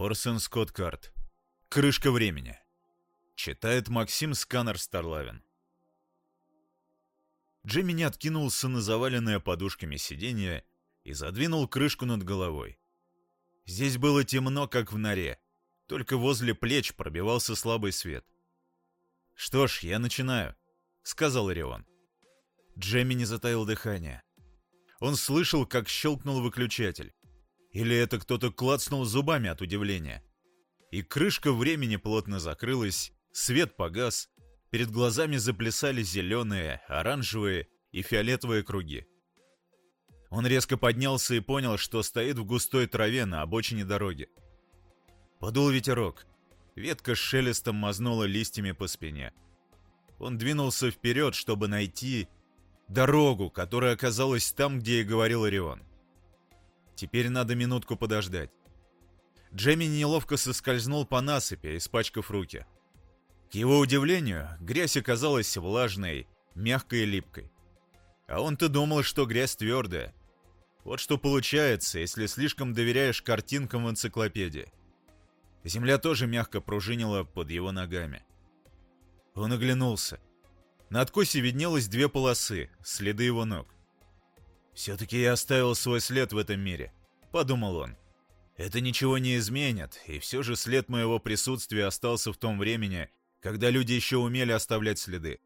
Орсон Скотт Карт. Крышка времени. Читает Максим Сканер Старлавин. Джимми не откинулся на заваленное подушками сиденье и задвинул крышку над головой. Здесь было темно, как в норе, только возле плеч пробивался слабый свет. «Что ж, я начинаю», — сказал Орион. Джемми не затаил дыхание. Он слышал, как щелкнул выключатель. Или это кто-то клацнул зубами от удивления. И крышка времени плотно закрылась, свет погас, перед глазами заплясали зеленые, оранжевые и фиолетовые круги. Он резко поднялся и понял, что стоит в густой траве на обочине дороги. Подул ветерок. Ветка с шелестом мазнула листьями по спине. Он двинулся вперед, чтобы найти дорогу, которая оказалась там, где и говорил Орион. Теперь надо минутку подождать. Джемми неловко соскользнул по насыпи, испачкав руки. К его удивлению, грязь оказалась влажной, мягкой и липкой. А он-то думал, что грязь твердая. Вот что получается, если слишком доверяешь картинкам в энциклопедии. Земля тоже мягко пружинила под его ногами. Он оглянулся. На откосе виднелось две полосы, следы его ног. «Все-таки я оставил свой след в этом мире», — подумал он. «Это ничего не изменит, и все же след моего присутствия остался в том времени, когда люди еще умели оставлять следы».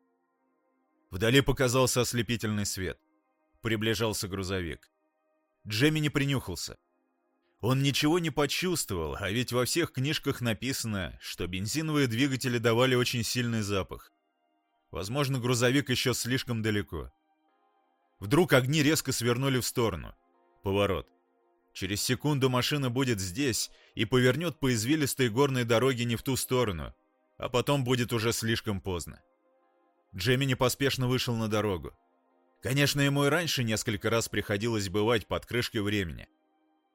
Вдали показался ослепительный свет. Приближался грузовик. Джемми не принюхался. Он ничего не почувствовал, а ведь во всех книжках написано, что бензиновые двигатели давали очень сильный запах. Возможно, грузовик еще слишком далеко. Вдруг огни резко свернули в сторону. Поворот. Через секунду машина будет здесь и повернет по извилистой горной дороге не в ту сторону, а потом будет уже слишком поздно. Джемми поспешно вышел на дорогу. Конечно, ему и раньше несколько раз приходилось бывать под крышкой времени.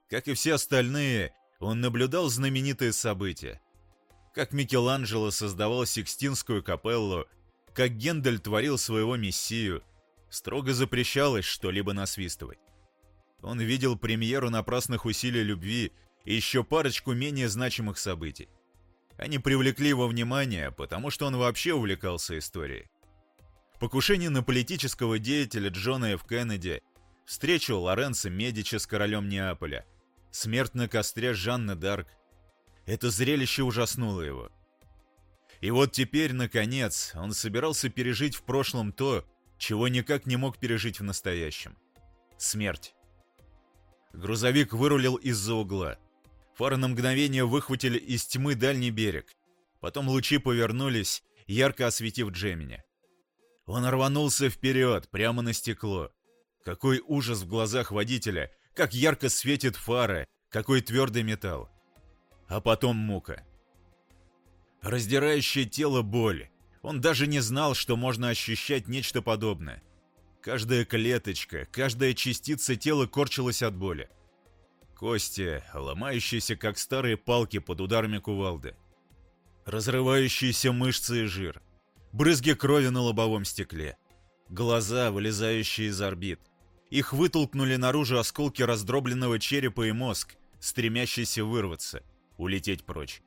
Как и все остальные, он наблюдал знаменитые события. Как Микеланджело создавал Сикстинскую капеллу, как Гендель творил своего мессию – Строго запрещалось что-либо насвистывать. Он видел премьеру напрасных усилий любви и еще парочку менее значимых событий. Они привлекли его внимание, потому что он вообще увлекался историей. Покушение на политического деятеля Джона Ф. Кеннеди, встречу Лоренцо Медичи с королем Неаполя, смерть на костре Жанны Дарк. Это зрелище ужаснуло его. И вот теперь, наконец, он собирался пережить в прошлом то, чего никак не мог пережить в настоящем. Смерть. Грузовик вырулил из-за угла. Фары на мгновение выхватили из тьмы дальний берег. Потом лучи повернулись, ярко осветив Джемини. Он рванулся вперед, прямо на стекло. Какой ужас в глазах водителя, как ярко светит фары, какой твердый металл. А потом мука. Раздирающее тело боль, он даже не знал, что можно ощущать нечто подобное. Каждая клеточка, каждая частица тела корчилась от боли. Кости, ломающиеся как старые палки под ударами кувалды. Разрывающиеся мышцы и жир. Брызги крови на лобовом стекле. Глаза, вылезающие из орбит. Их вытолкнули наружу осколки раздробленного черепа и мозг, стремящийся вырваться, улететь прочь.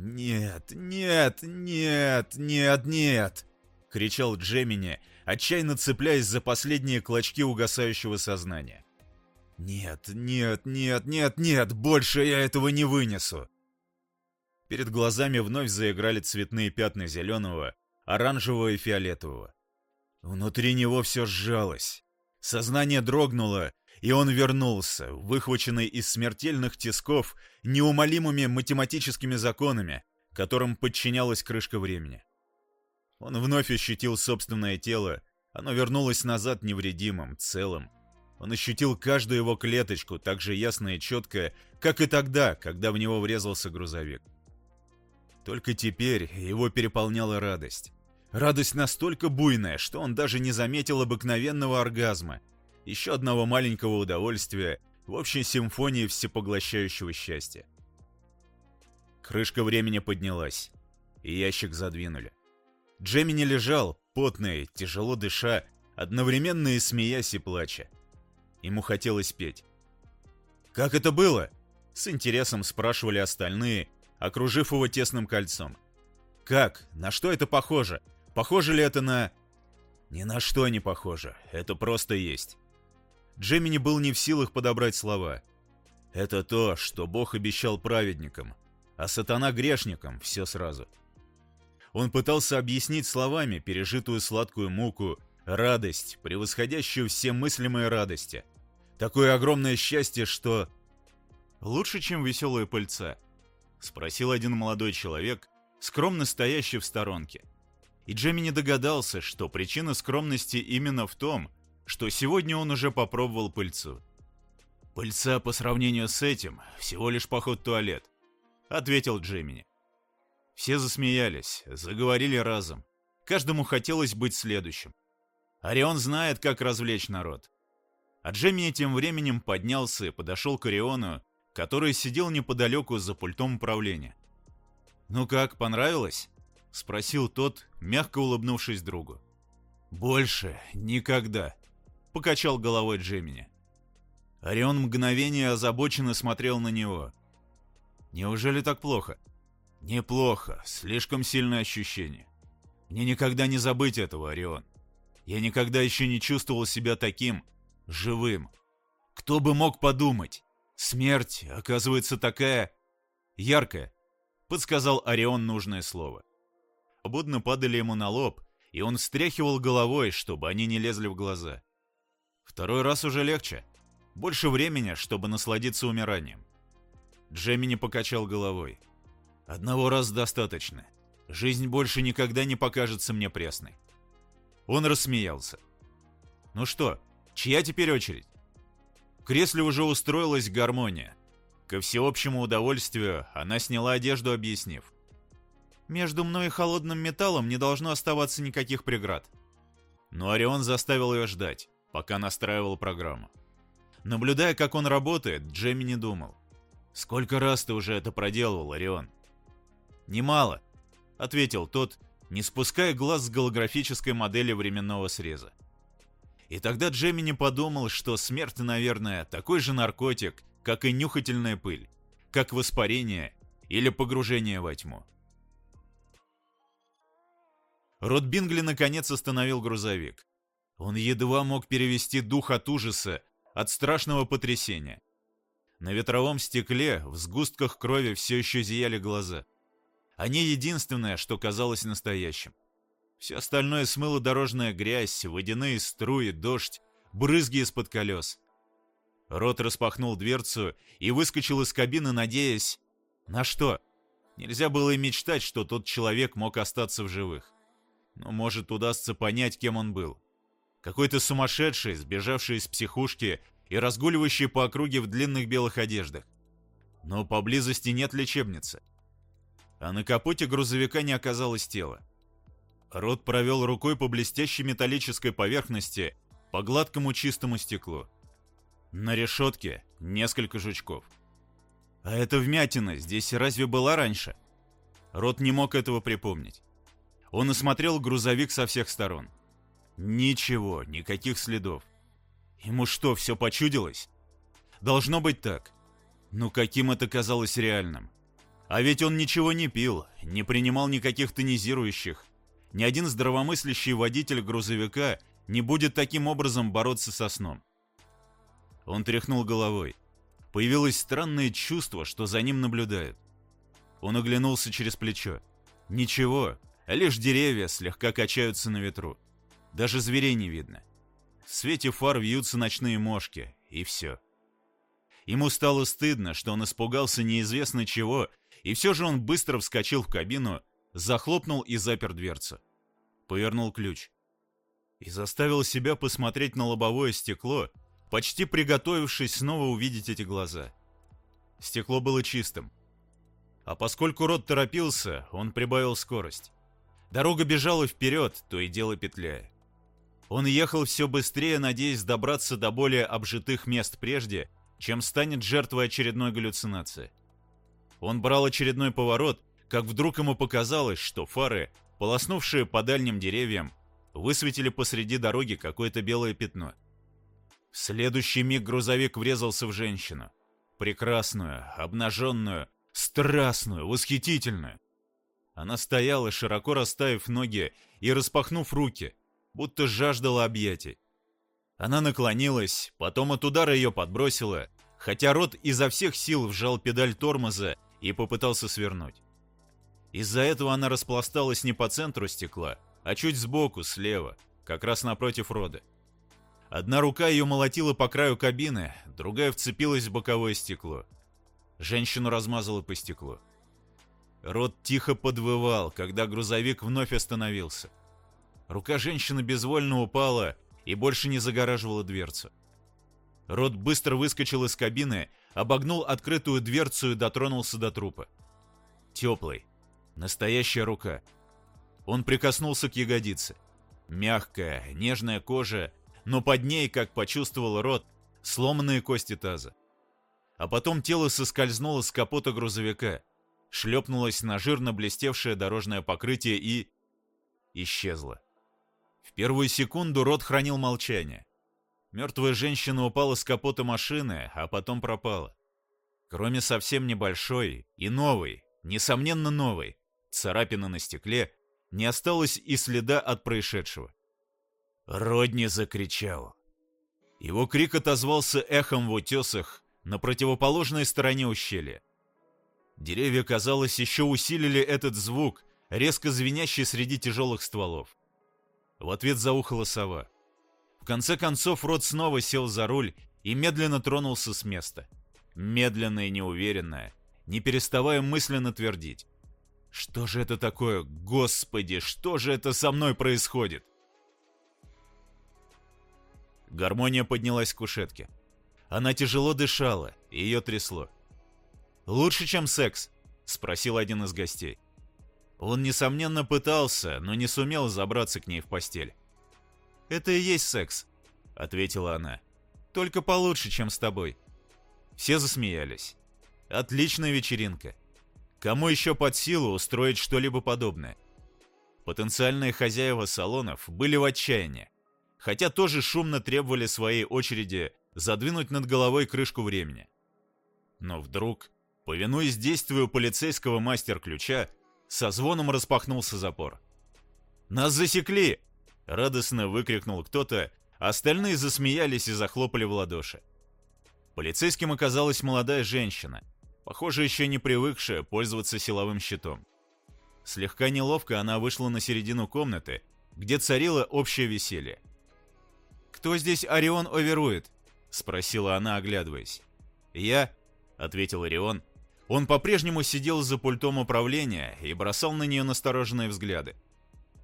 «Нет, нет, нет, нет, нет!» — кричал Джемини, отчаянно цепляясь за последние клочки угасающего сознания. «Нет, нет, нет, нет, нет, больше я этого не вынесу!» Перед глазами вновь заиграли цветные пятна зеленого, оранжевого и фиолетового. Внутри него все сжалось. Сознание дрогнуло, и он вернулся, выхваченный из смертельных тисков неумолимыми математическими законами, которым подчинялась крышка времени. Он вновь ощутил собственное тело, оно вернулось назад невредимым, целым. Он ощутил каждую его клеточку так же ясно и четко, как и тогда, когда в него врезался грузовик. Только теперь его переполняла радость. Радость настолько буйная, что он даже не заметил обыкновенного оргазма — еще одного маленького удовольствия в общей симфонии всепоглощающего счастья. Крышка времени поднялась, и ящик задвинули. Джемини лежал, потный, тяжело дыша, одновременно и смеясь и плача. Ему хотелось петь. «Как это было?» — С интересом спрашивали остальные, окружив его тесным кольцом. «Как? На что это похоже? Похоже ли это на...» «Ни на что не похоже. Это просто есть». Джемини был не в силах подобрать слова. «Это то, что Бог обещал праведникам, а сатана грешникам, все сразу». Он пытался объяснить словами пережитую сладкую муку, радость, превосходящую все мыслимые радости. Такое огромное счастье, что... «Лучше, чем веселые пыльца?» — спросил один молодой человек, скромно стоящий в сторонке. И Джемми не догадался, что причина скромности именно в том, что сегодня он уже попробовал пыльцу. «Пыльца по сравнению с этим всего лишь поход в туалет», — ответил Джемини. Все засмеялись, заговорили разом. Каждому хотелось быть следующим. Орион знает, как развлечь народ. А Джемини тем временем поднялся и подошел к Ориону, который сидел неподалеку за пультом управления. «Ну как, понравилось?» — спросил тот, мягко улыбнувшись другу. «Больше никогда», — покачал головой Джемини. Орион мгновение озабоченно смотрел на него. «Неужели так плохо?» «Неплохо, слишком сильное ощущение. Мне никогда не забыть этого, Орион. Я никогда еще не чувствовал себя таким живым. Кто бы мог подумать? Смерть, оказывается, такая яркая, подсказал Орион нужное слово. Свободно падали ему на лоб, и он встряхивал головой, чтобы они не лезли в глаза. Второй раз уже легче. Больше времени, чтобы насладиться умиранием. Джемини покачал головой. Одного раза достаточно. Жизнь больше никогда не покажется мне пресной. Он рассмеялся. Ну что, чья теперь очередь? В кресле уже устроилась гармония. Ко всеобщему удовольствию она сняла одежду, объяснив. «Между мной и холодным металлом не должно оставаться никаких преград». Но Орион заставил ее ждать, пока настраивал программу. Наблюдая, как он работает, Джемми не думал. «Сколько раз ты уже это проделывал, Орион?» «Немало», — ответил тот, не спуская глаз с голографической модели временного среза. И тогда Джемми не подумал, что смерть, наверное, такой же наркотик, как и нюхательная пыль, как воспарение или погружение во тьму. Рот Бингли наконец остановил грузовик. Он едва мог перевести дух от ужаса, от страшного потрясения. На ветровом стекле в сгустках крови все еще зияли глаза. Они единственное, что казалось настоящим. Все остальное смыло дорожная грязь, водяные струи, дождь, брызги из-под колес. Рот распахнул дверцу и выскочил из кабины, надеясь... На что? Нельзя было и мечтать, что тот человек мог остаться в живых. Но, может, удастся понять, кем он был. Какой-то сумасшедший, сбежавший из психушки и разгуливающий по округе в длинных белых одеждах. Но поблизости нет лечебницы. А на капоте грузовика не оказалось тела. Рот провел рукой по блестящей металлической поверхности, по гладкому чистому стеклу. На решетке несколько жучков. А эта вмятина здесь разве была раньше? Рот не мог этого припомнить. Он осмотрел грузовик со всех сторон. Ничего, никаких следов. Ему что, все почудилось? Должно быть так. Но каким это казалось реальным? А ведь он ничего не пил, не принимал никаких тонизирующих. Ни один здравомыслящий водитель грузовика не будет таким образом бороться со сном. Он тряхнул головой. Появилось странное чувство, что за ним наблюдают. Он оглянулся через плечо. Ничего, лишь деревья слегка качаются на ветру. Даже зверей не видно. В свете фар вьются ночные мошки, и все. Ему стало стыдно, что он испугался неизвестно чего, и все же он быстро вскочил в кабину, захлопнул и запер дверцу. Повернул ключ. И заставил себя посмотреть на лобовое стекло, почти приготовившись снова увидеть эти глаза. Стекло было чистым. А поскольку рот торопился, он прибавил скорость. Дорога бежала вперед, то и дело петляя. Он ехал все быстрее, надеясь добраться до более обжитых мест прежде, чем станет жертвой очередной галлюцинации. Он брал очередной поворот, как вдруг ему показалось, что фары, полоснувшие по дальним деревьям, высветили посреди дороги какое-то белое пятно — в следующий миг грузовик врезался в женщину. Прекрасную, обнаженную, страстную, восхитительную. Она стояла, широко расставив ноги и распахнув руки, будто жаждала объятий. Она наклонилась, потом от удара ее подбросила, хотя рот изо всех сил вжал педаль тормоза и попытался свернуть. Из-за этого она распласталась не по центру стекла, а чуть сбоку, слева, как раз напротив рода. Одна рука ее молотила по краю кабины, другая вцепилась в боковое стекло. Женщину размазало по стеклу. Рот тихо подвывал, когда грузовик вновь остановился. Рука женщины безвольно упала и больше не загораживала дверцу. Рот быстро выскочил из кабины, обогнул открытую дверцу и дотронулся до трупа. Теплый. Настоящая рука. Он прикоснулся к ягодице. Мягкая, нежная кожа, но под ней, как почувствовал рот, сломанные кости таза. А потом тело соскользнуло с капота грузовика, шлепнулось на жирно блестевшее дорожное покрытие и... исчезло. В первую секунду рот хранил молчание. Мертвая женщина упала с капота машины, а потом пропала. Кроме совсем небольшой и новой, несомненно новой, царапины на стекле, не осталось и следа от происшедшего. Родни закричал. Его крик отозвался эхом в утесах на противоположной стороне ущелья. Деревья, казалось, еще усилили этот звук, резко звенящий среди тяжелых стволов. В ответ заухала сова. В конце концов Рот снова сел за руль и медленно тронулся с места. Медленно и неуверенно, не переставая мысленно твердить. «Что же это такое? Господи, что же это со мной происходит?» Гармония поднялась к кушетке. Она тяжело дышала, и ее трясло. «Лучше, чем секс?» — спросил один из гостей. Он, несомненно, пытался, но не сумел забраться к ней в постель. «Это и есть секс», — ответила она. «Только получше, чем с тобой». Все засмеялись. «Отличная вечеринка. Кому еще под силу устроить что-либо подобное?» Потенциальные хозяева салонов были в отчаянии хотя тоже шумно требовали своей очереди задвинуть над головой крышку времени. Но вдруг, повинуясь действию полицейского мастер-ключа, со звоном распахнулся запор. «Нас засекли!» — радостно выкрикнул кто-то, остальные засмеялись и захлопали в ладоши. Полицейским оказалась молодая женщина, похоже, еще не привыкшая пользоваться силовым щитом. Слегка неловко она вышла на середину комнаты, где царило общее веселье. «Кто здесь Орион оверует?» — спросила она, оглядываясь. «Я», — ответил Орион. Он по-прежнему сидел за пультом управления и бросал на нее настороженные взгляды.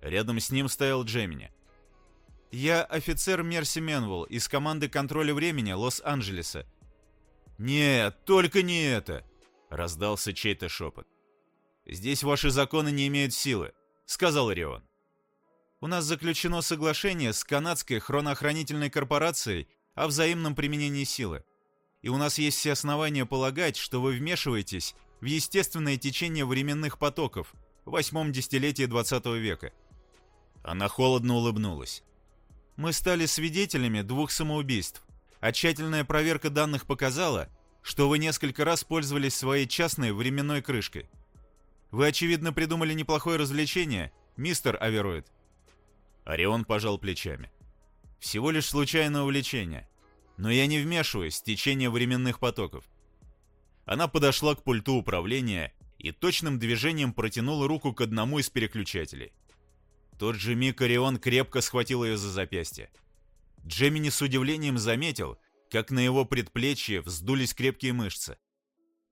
Рядом с ним стоял Джемини. «Я офицер Мерси Менвелл из команды контроля времени Лос-Анджелеса». «Нет, только не это!» — раздался чей-то шепот. «Здесь ваши законы не имеют силы», — сказал Орион. У нас заключено соглашение с канадской хроноохранительной корпорацией о взаимном применении силы. И у нас есть все основания полагать, что вы вмешиваетесь в естественное течение временных потоков в восьмом десятилетии 20 века. Она холодно улыбнулась. Мы стали свидетелями двух самоубийств, а тщательная проверка данных показала, что вы несколько раз пользовались своей частной временной крышкой. Вы, очевидно, придумали неплохое развлечение, мистер Авероид. Орион пожал плечами. Всего лишь случайное увлечение. Но я не вмешиваюсь в течение временных потоков. Она подошла к пульту управления и точным движением протянула руку к одному из переключателей. тот же миг Орион крепко схватил ее за запястье. Джемини с удивлением заметил, как на его предплечье вздулись крепкие мышцы.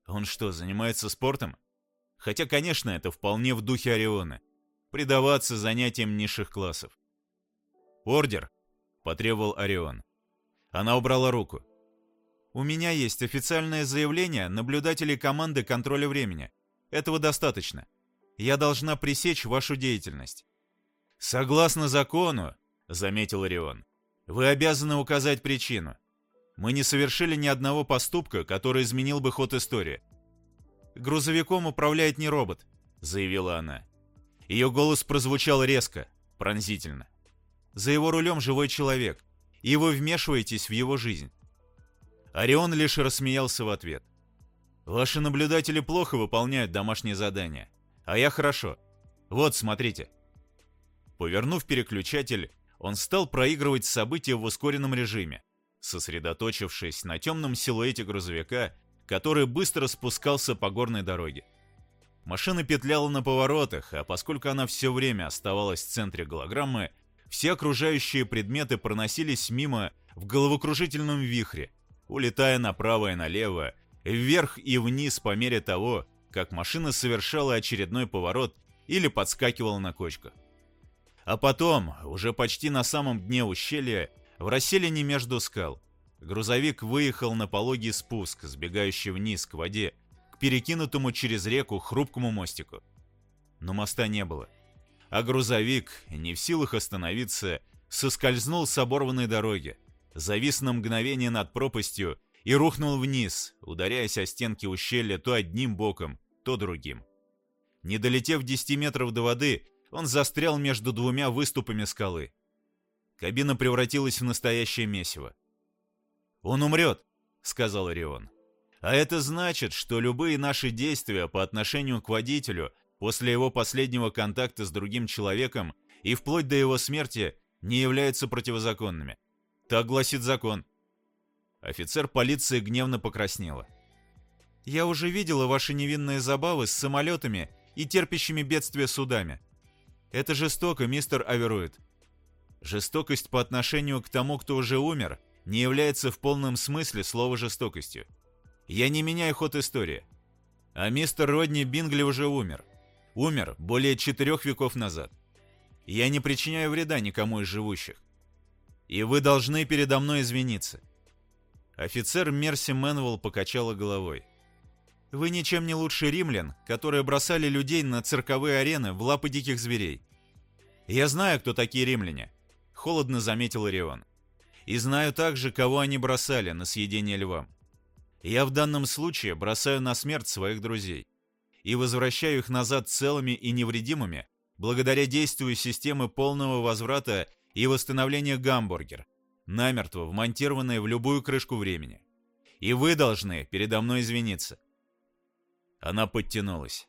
Он что, занимается спортом? Хотя, конечно, это вполне в духе Ориона. Предаваться занятиям низших классов. «Ордер!» — потребовал Орион. Она убрала руку. «У меня есть официальное заявление наблюдателей команды контроля времени. Этого достаточно. Я должна пресечь вашу деятельность». «Согласно закону», — заметил Орион, — «вы обязаны указать причину. Мы не совершили ни одного поступка, который изменил бы ход истории». «Грузовиком управляет не робот», — заявила она. Ее голос прозвучал резко, пронзительно. За его рулем живой человек, и вы вмешиваетесь в его жизнь. Орион лишь рассмеялся в ответ. Ваши наблюдатели плохо выполняют домашние задания, а я хорошо. Вот, смотрите. Повернув переключатель, он стал проигрывать события в ускоренном режиме, сосредоточившись на темном силуэте грузовика, который быстро спускался по горной дороге. Машина петляла на поворотах, а поскольку она все время оставалась в центре голограммы, все окружающие предметы проносились мимо в головокружительном вихре, улетая направо и налево, вверх и вниз по мере того, как машина совершала очередной поворот или подскакивала на кочках. А потом, уже почти на самом дне ущелья, в расселине между скал, грузовик выехал на пологий спуск, сбегающий вниз к воде, к перекинутому через реку хрупкому мостику. Но моста не было. А грузовик, не в силах остановиться, соскользнул с оборванной дороги, завис на мгновение над пропастью и рухнул вниз, ударяясь о стенки ущелья то одним боком, то другим. Не долетев 10 метров до воды, он застрял между двумя выступами скалы. Кабина превратилась в настоящее месиво. «Он умрет», — сказал Орион. «А это значит, что любые наши действия по отношению к водителю после его последнего контакта с другим человеком и вплоть до его смерти не являются противозаконными. Так гласит закон. Офицер полиции гневно покраснела. «Я уже видела ваши невинные забавы с самолетами и терпящими бедствия судами. Это жестоко, мистер Аверуид. Жестокость по отношению к тому, кто уже умер, не является в полном смысле слова жестокостью. Я не меняю ход истории. А мистер Родни Бингли уже умер. Умер более четырех веков назад. Я не причиняю вреда никому из живущих. И вы должны передо мной извиниться. Офицер Мерси Мэнвелл покачала головой. «Вы ничем не лучше римлян, которые бросали людей на цирковые арены в лапы диких зверей. Я знаю, кто такие римляне», — холодно заметил Орион. «И знаю также, кого они бросали на съедение львам. Я в данном случае бросаю на смерть своих друзей и возвращаю их назад целыми и невредимыми благодаря действию системы полного возврата и восстановления гамбургер, намертво вмонтированные в любую крышку времени. И вы должны передо мной извиниться. Она подтянулась.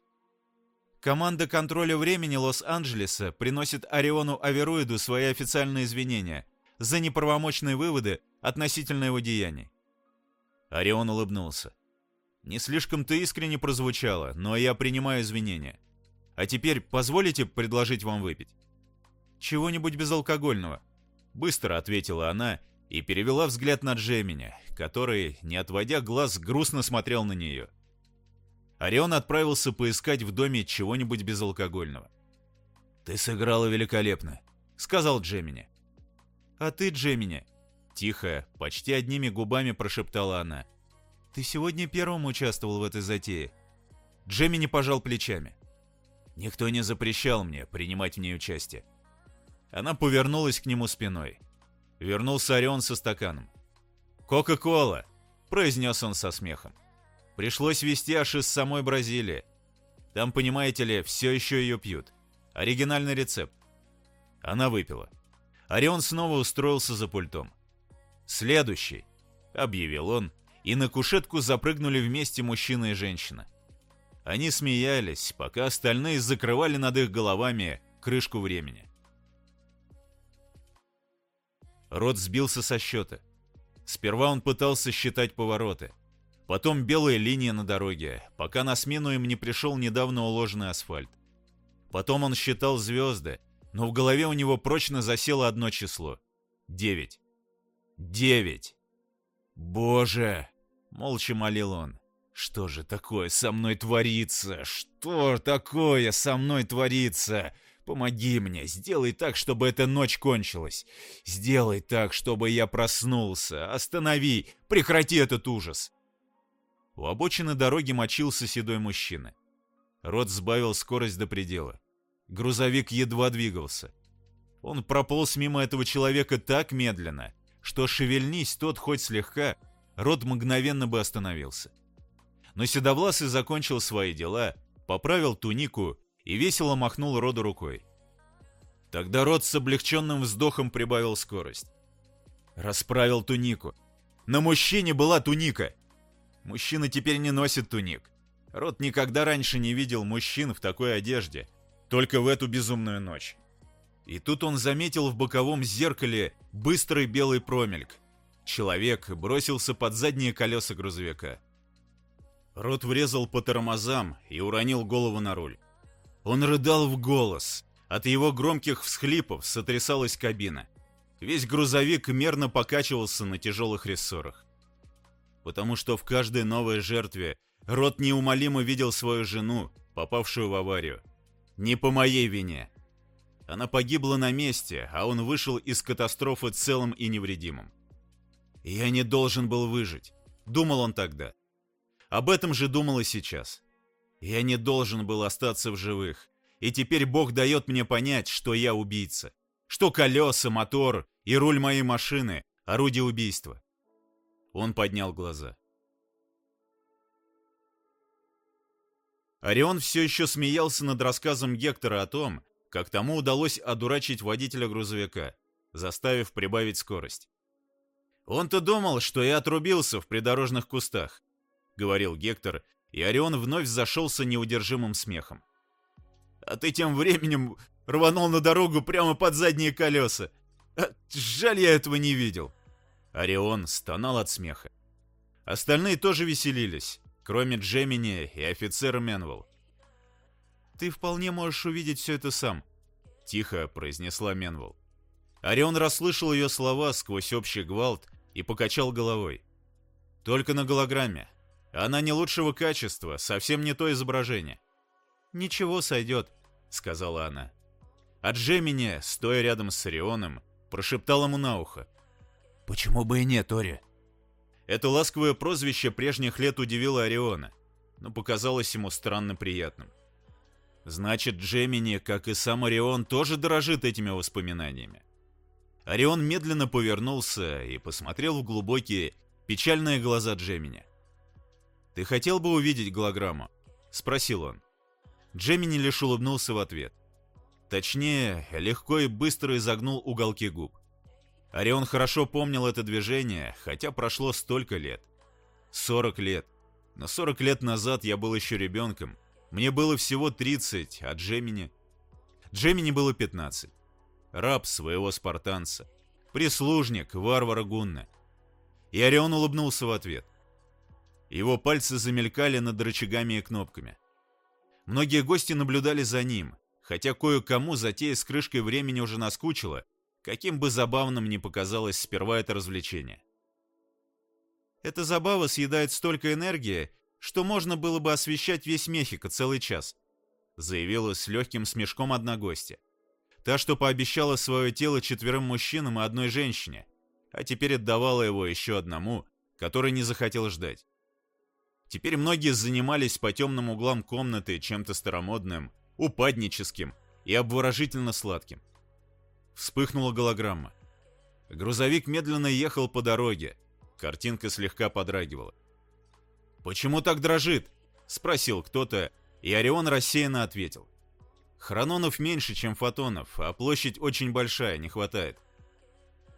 Команда контроля времени Лос-Анджелеса приносит Ориону Авероиду свои официальные извинения за неправомочные выводы относительно его деяний. Орион улыбнулся. Не слишком-то искренне прозвучало, но я принимаю извинения. А теперь позволите предложить вам выпить? Чего-нибудь безалкогольного, Быстро ответила она и перевела взгляд на Джемини, который, не отводя глаз, грустно смотрел на нее. Орион отправился поискать в доме чего-нибудь безалкогольного. «Ты сыграла великолепно», — сказал Джемини. «А ты, Джемини?» — тихо, почти одними губами прошептала она. «Ты сегодня первым участвовал в этой затее?» Джемини пожал плечами. «Никто не запрещал мне принимать в ней участие. Она повернулась к нему спиной. Вернулся Орион со стаканом. «Кока-кола!» – произнес он со смехом. «Пришлось везти аж из самой Бразилии. Там, понимаете ли, все еще ее пьют. Оригинальный рецепт». Она выпила. Орион снова устроился за пультом. «Следующий», — объявил он, и на кушетку запрыгнули вместе мужчина и женщина. Они смеялись, пока остальные закрывали над их головами крышку времени. Рот сбился со счета. Сперва он пытался считать повороты. Потом белая линия на дороге, пока на смену им не пришел недавно уложенный асфальт. Потом он считал звезды, но в голове у него прочно засело одно число. Девять. Девять. Боже! Молча молил он. Что же такое со мной творится? Что такое со мной творится? Помоги мне, сделай так, чтобы эта ночь кончилась. Сделай так, чтобы я проснулся. Останови, прекрати этот ужас. У обочины дороги мочился седой мужчина. Рот сбавил скорость до предела. Грузовик едва двигался. Он прополз мимо этого человека так медленно, что шевельнись тот хоть слегка, Рот мгновенно бы остановился. Но Седовласый закончил свои дела, поправил тунику и весело махнул Роду рукой. Тогда Род с облегченным вздохом прибавил скорость. Расправил тунику. На мужчине была туника. Мужчины теперь не носят туник. Рот никогда раньше не видел мужчин в такой одежде, только в эту безумную ночь. И тут он заметил в боковом зеркале быстрый белый промельк. Человек бросился под задние колеса грузовика. Рот врезал по тормозам и уронил голову на руль. Он рыдал в голос. От его громких всхлипов сотрясалась кабина. Весь грузовик мерно покачивался на тяжелых рессорах. Потому что в каждой новой жертве Рот неумолимо видел свою жену, попавшую в аварию. Не по моей вине. Она погибла на месте, а он вышел из катастрофы целым и невредимым. Я не должен был выжить, думал он тогда. Об этом же думал и сейчас. Я не должен был остаться в живых, и теперь Бог дает мне понять, что я убийца, что колеса, мотор и руль моей машины — орудие убийства. Он поднял глаза. Орион все еще смеялся над рассказом Гектора о том, как тому удалось одурачить водителя грузовика, заставив прибавить скорость. «Он-то думал, что я отрубился в придорожных кустах», — говорил Гектор, и Орион вновь зашелся неудержимым смехом. «А ты тем временем рванул на дорогу прямо под задние колеса. А, жаль, я этого не видел». Орион стонал от смеха. Остальные тоже веселились, кроме Джемини и офицера Менвелл. «Ты вполне можешь увидеть все это сам», — тихо произнесла Менвелл. Орион расслышал ее слова сквозь общий гвалт и покачал головой. «Только на голограмме. Она не лучшего качества, совсем не то изображение». «Ничего, сойдет», — сказала она. А Джемини, стоя рядом с Орионом, прошептал ему на ухо. «Почему бы и нет, Ори?» Это ласковое прозвище прежних лет удивило Ориона, но показалось ему странно приятным. Значит, Джемини, как и сам Орион, тоже дорожит этими воспоминаниями. Орион медленно повернулся и посмотрел в глубокие, печальные глаза Джемини. «Ты хотел бы увидеть голограмму?» — спросил он. Джемини лишь улыбнулся в ответ. Точнее, легко и быстро изогнул уголки губ. Орион хорошо помнил это движение, хотя прошло столько лет. 40 лет. Но 40 лет назад я был еще ребенком. Мне было всего 30, а Джемини... Джемини было 15. Раб своего спартанца. Прислужник варвара Гунна. И Орион улыбнулся в ответ. Его пальцы замелькали над рычагами и кнопками. Многие гости наблюдали за ним, хотя кое-кому затея с крышкой времени уже наскучила, каким бы забавным ни показалось сперва это развлечение. Эта забава съедает столько энергии, что можно было бы освещать весь Мехико целый час, заявила с легким смешком одна гостья. Та, что пообещала свое тело четверым мужчинам и одной женщине, а теперь отдавала его еще одному, который не захотел ждать. Теперь многие занимались по темным углам комнаты чем-то старомодным, упадническим и обворожительно сладким. Вспыхнула голограмма. Грузовик медленно ехал по дороге. Картинка слегка подрагивала. «Почему так дрожит?» — спросил кто-то, и Орион рассеянно ответил. «Хрононов меньше, чем фотонов, а площадь очень большая, не хватает».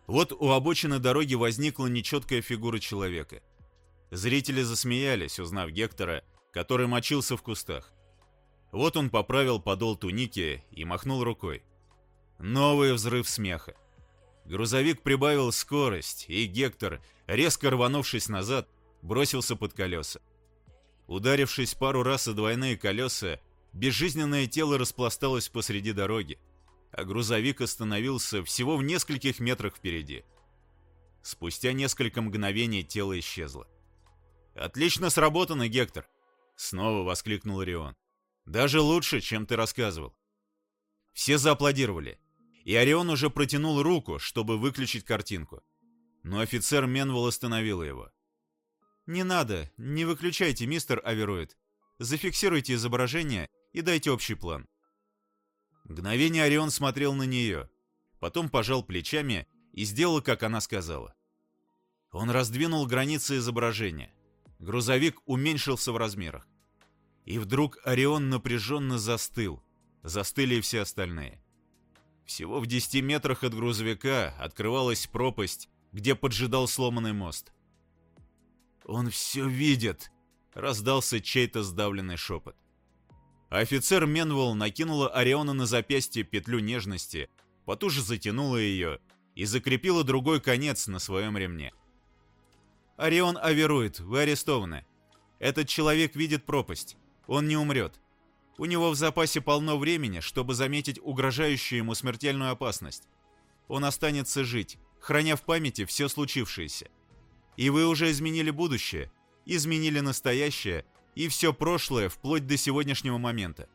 Вот у обочины дороги возникла нечеткая фигура человека. Зрители засмеялись, узнав Гектора, который мочился в кустах. Вот он поправил подол туники и махнул рукой. Новый взрыв смеха. Грузовик прибавил скорость, и Гектор, резко рванувшись назад, бросился под колеса. Ударившись пару раз о двойные колеса, безжизненное тело распласталось посреди дороги, а грузовик остановился всего в нескольких метрах впереди. Спустя несколько мгновений тело исчезло. «Отлично сработано, Гектор!» — снова воскликнул Рион. «Даже лучше, чем ты рассказывал». Все зааплодировали и Орион уже протянул руку, чтобы выключить картинку. Но офицер Менвелл остановил его. «Не надо, не выключайте, мистер Авероид. Зафиксируйте изображение и дайте общий план». Мгновение Орион смотрел на нее, потом пожал плечами и сделал, как она сказала. Он раздвинул границы изображения. Грузовик уменьшился в размерах. И вдруг Орион напряженно застыл. Застыли и все остальные. Всего в 10 метрах от грузовика открывалась пропасть, где поджидал сломанный мост. «Он все видит!» — раздался чей-то сдавленный шепот. Офицер Менвелл накинула Ориона на запястье петлю нежности, потуже затянула ее и закрепила другой конец на своем ремне. «Орион аверует, вы арестованы. Этот человек видит пропасть. Он не умрет. У него в запасе полно времени, чтобы заметить угрожающую ему смертельную опасность. Он останется жить, храня в памяти все случившееся. И вы уже изменили будущее, изменили настоящее и все прошлое вплоть до сегодняшнего момента.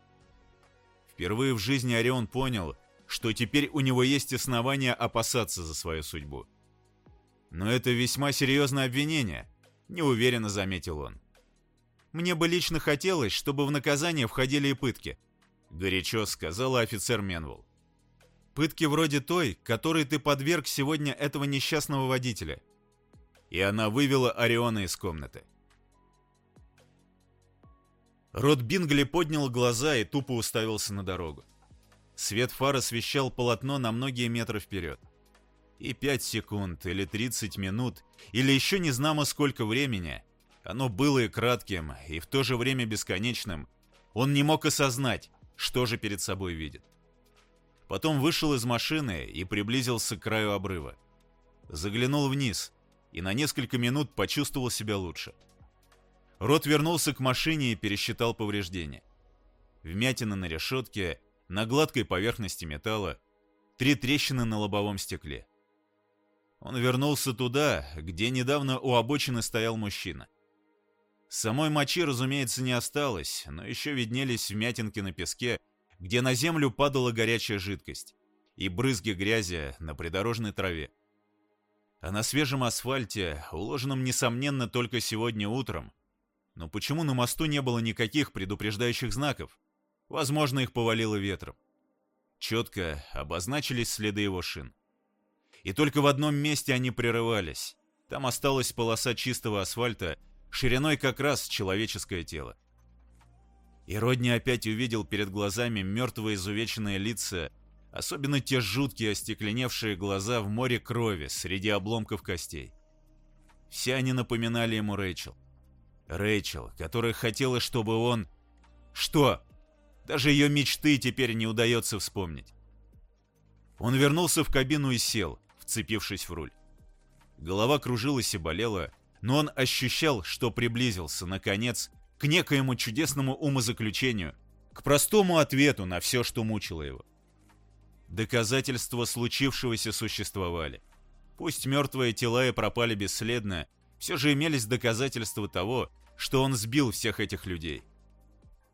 Впервые в жизни Орион понял, что теперь у него есть основания опасаться за свою судьбу. Но это весьма серьезное обвинение, неуверенно заметил он. Мне бы лично хотелось, чтобы в наказание входили и пытки», — горячо сказала офицер Менвелл. «Пытки вроде той, которой ты подверг сегодня этого несчастного водителя». И она вывела Ориона из комнаты. Рот Бингли поднял глаза и тупо уставился на дорогу. Свет фар освещал полотно на многие метры вперед. И пять секунд, или тридцать минут, или еще не знамо сколько времени, оно было и кратким, и в то же время бесконечным. Он не мог осознать, что же перед собой видит. Потом вышел из машины и приблизился к краю обрыва. Заглянул вниз и на несколько минут почувствовал себя лучше. Рот вернулся к машине и пересчитал повреждения. Вмятина на решетке, на гладкой поверхности металла, три трещины на лобовом стекле. Он вернулся туда, где недавно у обочины стоял мужчина – Самой мочи, разумеется, не осталось, но еще виднелись вмятинки на песке, где на землю падала горячая жидкость, и брызги грязи на придорожной траве. А на свежем асфальте, уложенном, несомненно, только сегодня утром, но почему на мосту не было никаких предупреждающих знаков? Возможно, их повалило ветром. Четко обозначились следы его шин. И только в одном месте они прерывались. Там осталась полоса чистого асфальта — шириной как раз человеческое тело. И Родни опять увидел перед глазами мертвые изувеченные лица, особенно те жуткие остекленевшие глаза в море крови среди обломков костей. Все они напоминали ему Рэйчел. Рэйчел, которая хотела, чтобы он... Что? Даже ее мечты теперь не удается вспомнить. Он вернулся в кабину и сел, вцепившись в руль. Голова кружилась и болела, но он ощущал, что приблизился, наконец, к некоему чудесному умозаключению, к простому ответу на все, что мучило его. Доказательства случившегося существовали. Пусть мертвые тела и пропали бесследно, все же имелись доказательства того, что он сбил всех этих людей.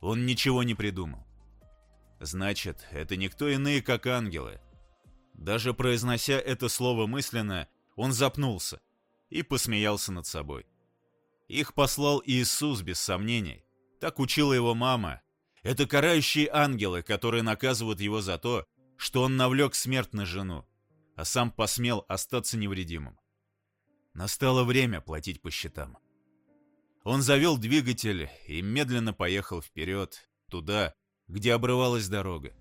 Он ничего не придумал. Значит, это никто иные, как ангелы. Даже произнося это слово мысленно, он запнулся, и посмеялся над собой. Их послал Иисус, без сомнений. Так учила его мама. Это карающие ангелы, которые наказывают его за то, что он навлек смерть на жену, а сам посмел остаться невредимым. Настало время платить по счетам. Он завел двигатель и медленно поехал вперед, туда, где обрывалась дорога.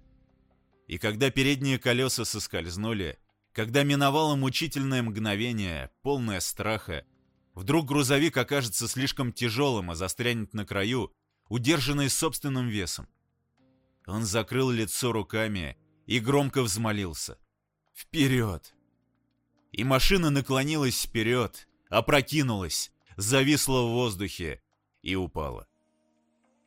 И когда передние колеса соскользнули, когда миновало мучительное мгновение, полное страха, вдруг грузовик окажется слишком тяжелым, а застрянет на краю, удержанный собственным весом. Он закрыл лицо руками и громко взмолился. «Вперед!» И машина наклонилась вперед, опрокинулась, зависла в воздухе и упала.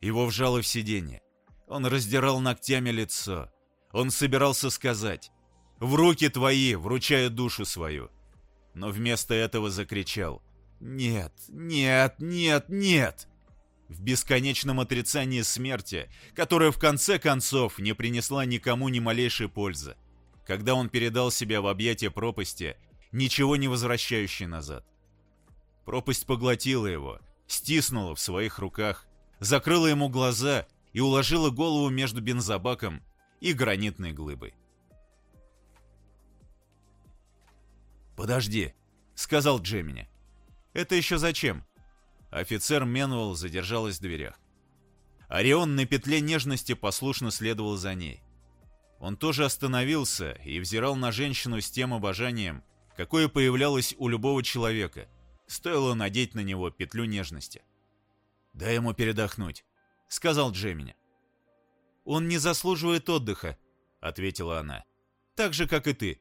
Его вжало в сиденье. Он раздирал ногтями лицо. Он собирался сказать в руки твои вручаю душу свою. Но вместо этого закричал «Нет, нет, нет, нет!» В бесконечном отрицании смерти, которая в конце концов не принесла никому ни малейшей пользы, когда он передал себя в объятия пропасти, ничего не возвращающей назад. Пропасть поглотила его, стиснула в своих руках, закрыла ему глаза и уложила голову между бензобаком и гранитной глыбой. «Подожди», — сказал Джемини. «Это еще зачем?» Офицер Менуэлл задержалась в дверях. Орион на петле нежности послушно следовал за ней. Он тоже остановился и взирал на женщину с тем обожанием, какое появлялось у любого человека, Стоило надеть на него петлю нежности. «Дай ему передохнуть», — сказал Джемини. «Он не заслуживает отдыха», — ответила она. «Так же, как и ты».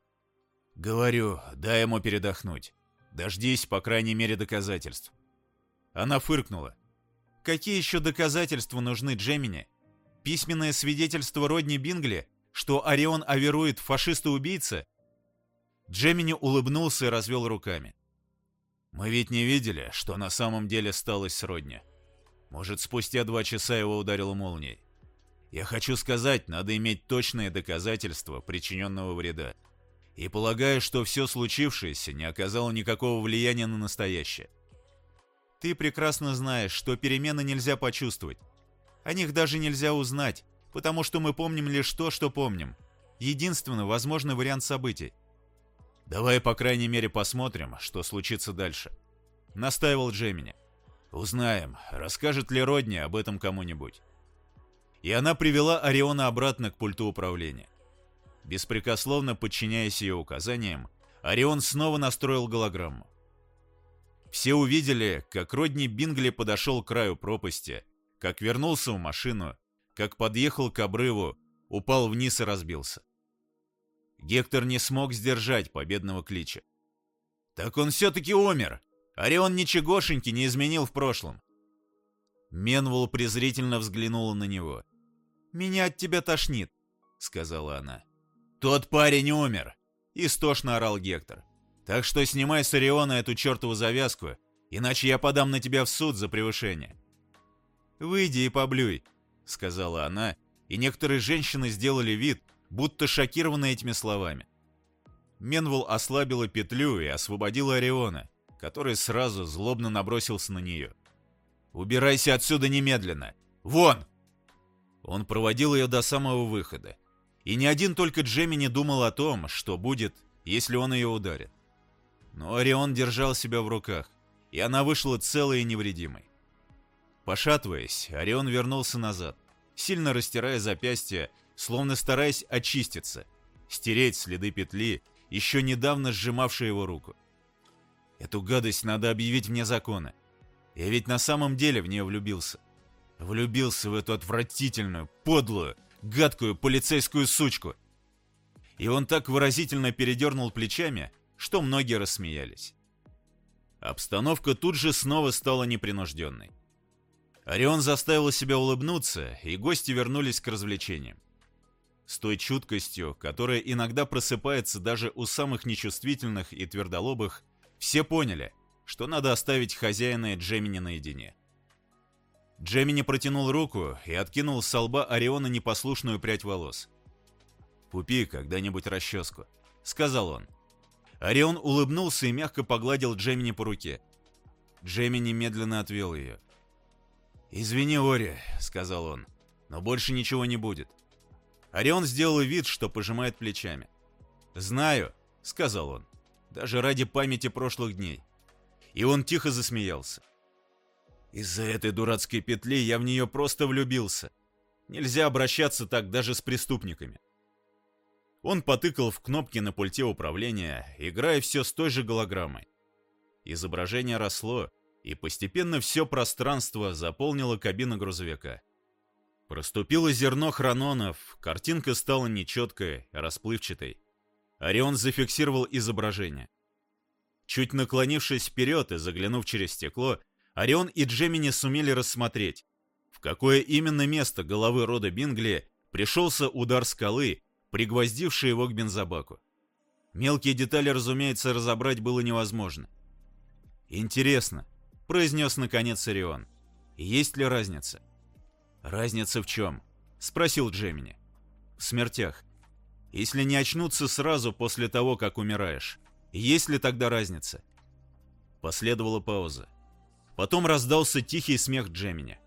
«Говорю, дай ему передохнуть. Дождись, по крайней мере, доказательств». Она фыркнула. «Какие еще доказательства нужны Джемини? Письменное свидетельство Родни Бингли, что Орион аверует фашиста-убийца?» Джемини улыбнулся и развел руками. «Мы ведь не видели, что на самом деле сталось с Родни. Может, спустя два часа его ударило молнией. Я хочу сказать, надо иметь точные доказательства причиненного вреда. И полагаю, что все случившееся не оказало никакого влияния на настоящее. Ты прекрасно знаешь, что перемены нельзя почувствовать. О них даже нельзя узнать, потому что мы помним лишь то, что помним. Единственный возможный вариант событий. «Давай, по крайней мере, посмотрим, что случится дальше», — настаивал Джемини. «Узнаем, расскажет ли Родни об этом кому-нибудь» и она привела Ориона обратно к пульту управления. Беспрекословно подчиняясь ее указаниям, Орион снова настроил голограмму. Все увидели, как Родни Бингли подошел к краю пропасти, как вернулся в машину, как подъехал к обрыву, упал вниз и разбился. Гектор не смог сдержать победного клича. «Так он все-таки умер! Орион ничегошеньки не изменил в прошлом!» Менвол презрительно взглянула на него. «Меня от тебя тошнит», — сказала она. «Тот парень умер!» — истошно орал Гектор. «Так что снимай с Ориона эту чертову завязку, иначе я подам на тебя в суд за превышение». «Выйди и поблюй», — сказала она, и некоторые женщины сделали вид, будто шокированы этими словами. Менвол ослабила петлю и освободила Ориона, который сразу злобно набросился на нее. «Убирайся отсюда немедленно! Вон!» Он проводил ее до самого выхода. И ни один только Джемми не думал о том, что будет, если он ее ударит. Но Орион держал себя в руках, и она вышла целой и невредимой. Пошатываясь, Орион вернулся назад, сильно растирая запястье, словно стараясь очиститься, стереть следы петли, еще недавно сжимавшей его руку. Эту гадость надо объявить вне закона. Я ведь на самом деле в нее влюбился. Влюбился в эту отвратительную, подлую, гадкую полицейскую сучку. И он так выразительно передернул плечами, что многие рассмеялись. Обстановка тут же снова стала непринужденной. Орион заставил себя улыбнуться, и гости вернулись к развлечениям. С той чуткостью, которая иногда просыпается даже у самых нечувствительных и твердолобых, все поняли, что надо оставить хозяина Джемини наедине. Джемини протянул руку и откинул с лба Ориона непослушную прядь волос. «Купи когда-нибудь расческу», — сказал он. Орион улыбнулся и мягко погладил Джемини по руке. Джемини медленно отвел ее. «Извини, Ори», — сказал он, — «но больше ничего не будет». Орион сделал вид, что пожимает плечами. «Знаю», — сказал он, — «даже ради памяти прошлых дней и он тихо засмеялся. Из-за этой дурацкой петли я в нее просто влюбился. Нельзя обращаться так даже с преступниками. Он потыкал в кнопки на пульте управления, играя все с той же голограммой. Изображение росло, и постепенно все пространство заполнило кабина грузовика. Проступило зерно хрононов, картинка стала нечеткой, расплывчатой. Орион зафиксировал изображение. Чуть наклонившись вперед и заглянув через стекло, Орион и Джемини сумели рассмотреть, в какое именно место головы рода Бингли пришелся удар скалы, пригвоздивший его к бензобаку. Мелкие детали, разумеется, разобрать было невозможно. «Интересно», — произнес наконец Орион, — «есть ли разница?» «Разница в чем?» — спросил Джемини. «В смертях. Если не очнуться сразу после того, как умираешь, есть ли тогда разница? Последовала пауза. Потом раздался тихий смех Джемини.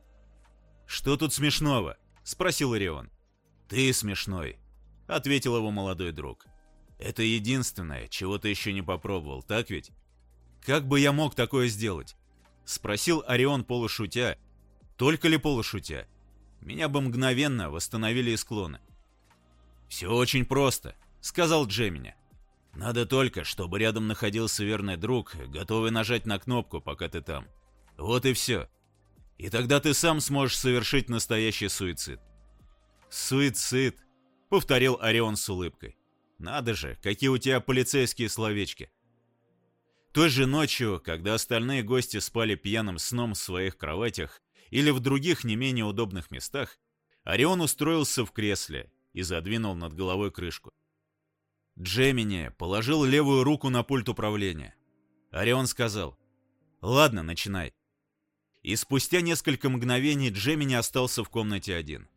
«Что тут смешного?» — спросил Орион. «Ты смешной», — ответил его молодой друг. «Это единственное, чего ты еще не попробовал, так ведь?» «Как бы я мог такое сделать?» — спросил Орион полушутя. «Только ли полушутя? Меня бы мгновенно восстановили из клона». «Все очень просто», — сказал Джемини. Надо только, чтобы рядом находился верный друг, готовый нажать на кнопку, пока ты там. Вот и все. И тогда ты сам сможешь совершить настоящий суицид. Суицид, повторил Орион с улыбкой. Надо же, какие у тебя полицейские словечки. Той же ночью, когда остальные гости спали пьяным сном в своих кроватях или в других не менее удобных местах, Орион устроился в кресле и задвинул над головой крышку. Джемини положил левую руку на пульт управления. Орион сказал, «Ладно, начинай». И спустя несколько мгновений Джемини остался в комнате один.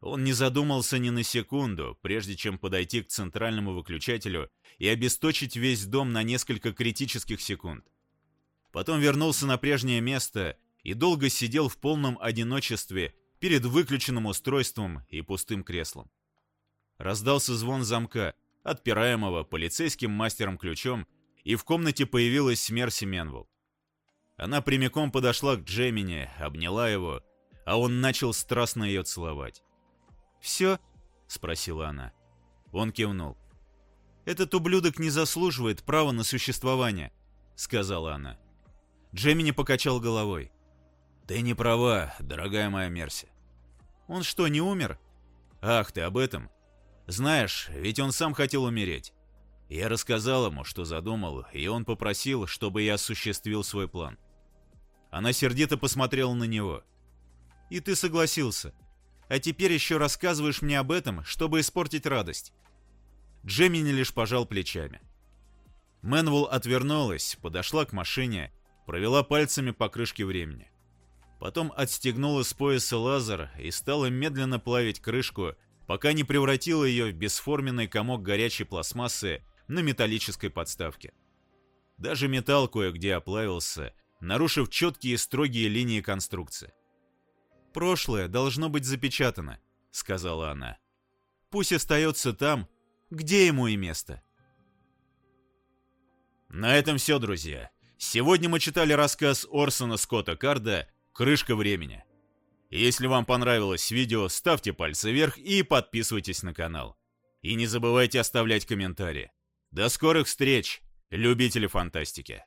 Он не задумался ни на секунду, прежде чем подойти к центральному выключателю и обесточить весь дом на несколько критических секунд. Потом вернулся на прежнее место и долго сидел в полном одиночестве перед выключенным устройством и пустым креслом. Раздался звон замка, отпираемого полицейским мастером-ключом, и в комнате появилась Мерси Менвелл. Она прямиком подошла к Джемини, обняла его, а он начал страстно ее целовать. «Все?» — спросила она. Он кивнул. «Этот ублюдок не заслуживает права на существование», — сказала она. Джемини покачал головой. «Ты не права, дорогая моя Мерси». «Он что, не умер?» «Ах, ты об этом? Знаешь, ведь он сам хотел умереть. Я рассказал ему, что задумал, и он попросил, чтобы я осуществил свой план. Она сердито посмотрела на него. «И ты согласился?» А теперь еще рассказываешь мне об этом, чтобы испортить радость». Джемини лишь пожал плечами. Мэнвул отвернулась, подошла к машине, провела пальцами по крышке времени. Потом отстегнула с пояса лазер и стала медленно плавить крышку, пока не превратила ее в бесформенный комок горячей пластмассы на металлической подставке. Даже металл кое-где оплавился, нарушив четкие строгие линии конструкции. Прошлое должно быть запечатано, сказала она. Пусть остается там, где ему и место. На этом все, друзья. Сегодня мы читали рассказ Орсона Скотта Карда «Крышка времени». Если вам понравилось видео, ставьте пальцы вверх и подписывайтесь на канал. И не забывайте оставлять комментарии. До скорых встреч, любители фантастики!